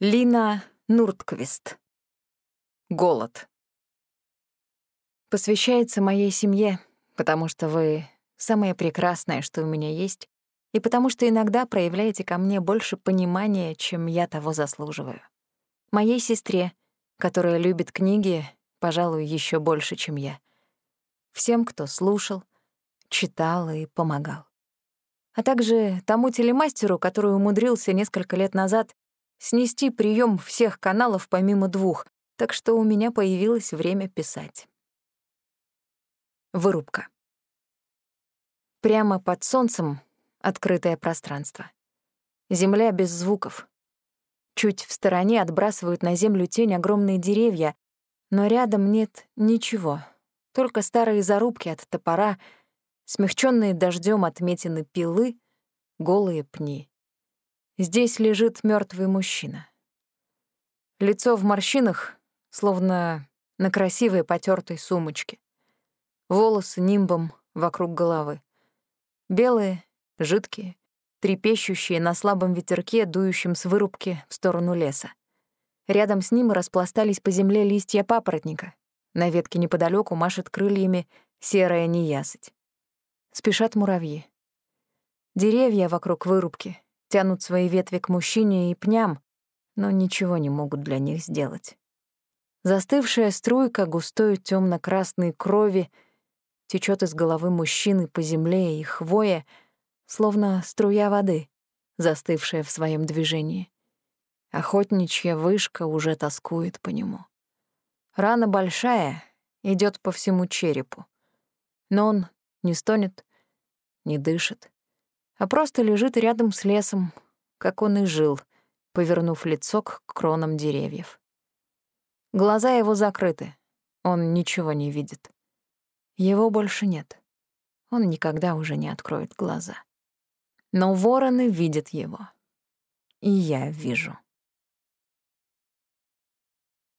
Лина Нуртквист. Голод. Посвящается моей семье, потому что вы самое прекрасное, что у меня есть, и потому что иногда проявляете ко мне больше понимания, чем я того заслуживаю. Моей сестре, которая любит книги, пожалуй, еще больше, чем я. Всем, кто слушал, читал и помогал. А также тому телемастеру, который умудрился несколько лет назад снести прием всех каналов помимо двух, так что у меня появилось время писать. Вырубка. Прямо под солнцем открытое пространство. Земля без звуков. Чуть в стороне отбрасывают на землю тень огромные деревья, но рядом нет ничего, только старые зарубки от топора, смягченные дождем отметины пилы, голые пни. Здесь лежит мертвый мужчина. Лицо в морщинах, словно на красивой потертой сумочке. Волосы нимбом вокруг головы. Белые, жидкие, трепещущие на слабом ветерке, дующем с вырубки в сторону леса. Рядом с ним распластались по земле листья папоротника. На ветке неподалеку машет крыльями серая неясыть. Спешат муравьи. Деревья вокруг вырубки тянут свои ветви к мужчине и пням, но ничего не могут для них сделать. Застывшая струйка густой темно красной крови течет из головы мужчины по земле и хвое, словно струя воды, застывшая в своем движении. Охотничья вышка уже тоскует по нему. Рана большая, идет по всему черепу. Но он не стонет, не дышит а просто лежит рядом с лесом, как он и жил, повернув лицо к кронам деревьев. Глаза его закрыты, он ничего не видит. Его больше нет. Он никогда уже не откроет глаза. Но вороны видят его. И я вижу.